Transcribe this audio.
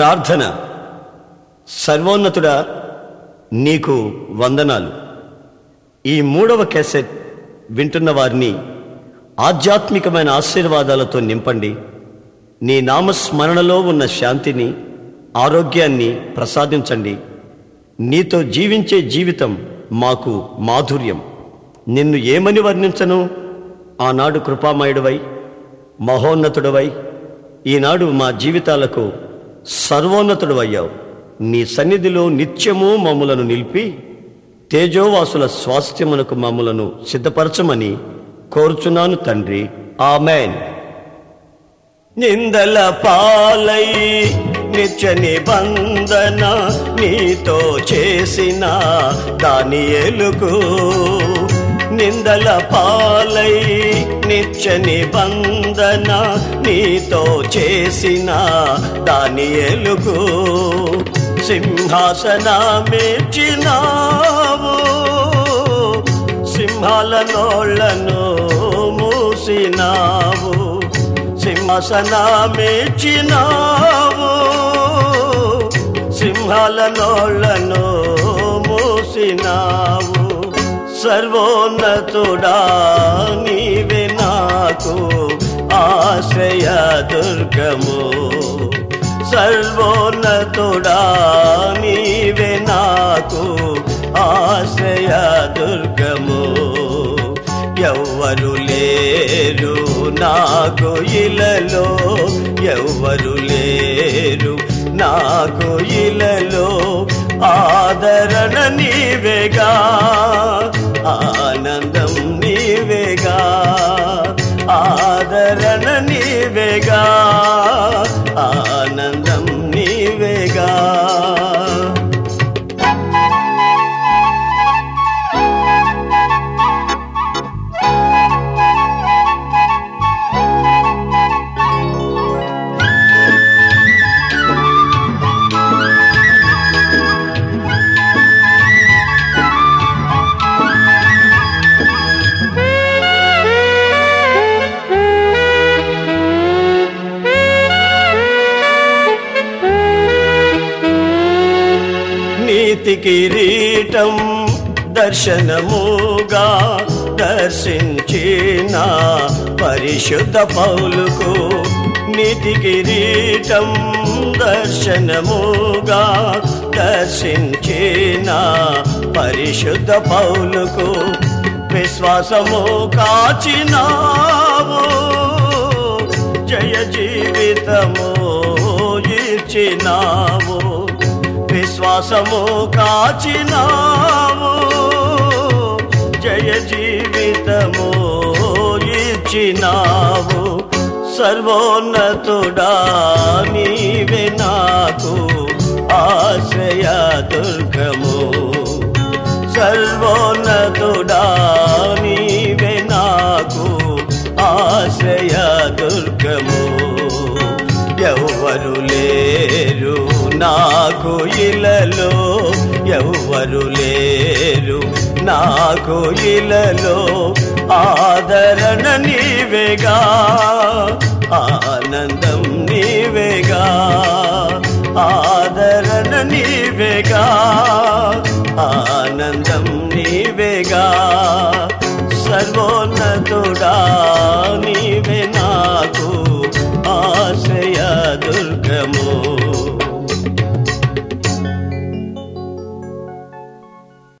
ప్రార్థన. సర్వోన్నతుడా నీకు వందనాలు. ఈ మూడవ క్యాసెట్ వింటున్న వారిని ఆధ్యాత్మికమైన ఆశీర్వాదాలతో నింపండి. నీ నామస్మరణలో ఉన్న శాంతిని ఆరోగ్యాన్ని ప్రసాదించండి. నీతో జీవించే జీవితం మాకు మాధుర్యం. నిన్ను ఏమని వర్ణించను? ఆనాడు కృపామయుడవై మహోన్నతుడవై ఈనాడు మా జీవితాలకు సర్వోన్నతుడు అయ్యావు నీ సన్నిధిలో నిత్యము మమ్ములను నిలిపి తేజోవాసుల స్వాస్థ్యమునకు మమ్ములను సిద్ధపరచమని కోరుచున్నాను తండ్రి. ఆమెన్. నిందల పాలై నిత్య నిబంధన నీతో చేసిన దాని ఎలుగు నిందల పాలై నిత్య నిబంధన నీతో చేసిన దాని ఎలుగు సింహాసనమిచ్చినావు సింహాల నోళ్ళను మూసినావు. సింహాసనమిచ్చినావు సింహాల నోళ్ళను మూసినావు. సర్వోన్నతుడా నీవే నాకు ఆశ్రయ దుర్గము. సర్వోన్నతుడా నీవే నాకు ఆశ్రయ దుర్గము. ఎవ్వరు లేరు నాకు ఇలలో ఎవ్వరు లేరు నాకు ఇలలో. ఆదరణ నీవేగా నీతి కిరీటం దర్శనముగా దర్శించిన పరిశుద్ధ పౌలుకు నీతి కిరీటం దర్శనముగా దర్శించిన పరిశుద్ధ పౌలుకు విశ్వాసము కాచినావు. జయ జీవితము ఇచ్చినావు విశ్వాసము కాచినావు జయ జీవితము ఇచ్చినావు సర్వోన్నతుడా నీ నాకు ఇలలో ఎవ్వరు లేరు. నాకు ఇలలో ఆదరణ నీవేగా ఆనందం నీవేగా ఆదరణ నీవేగా.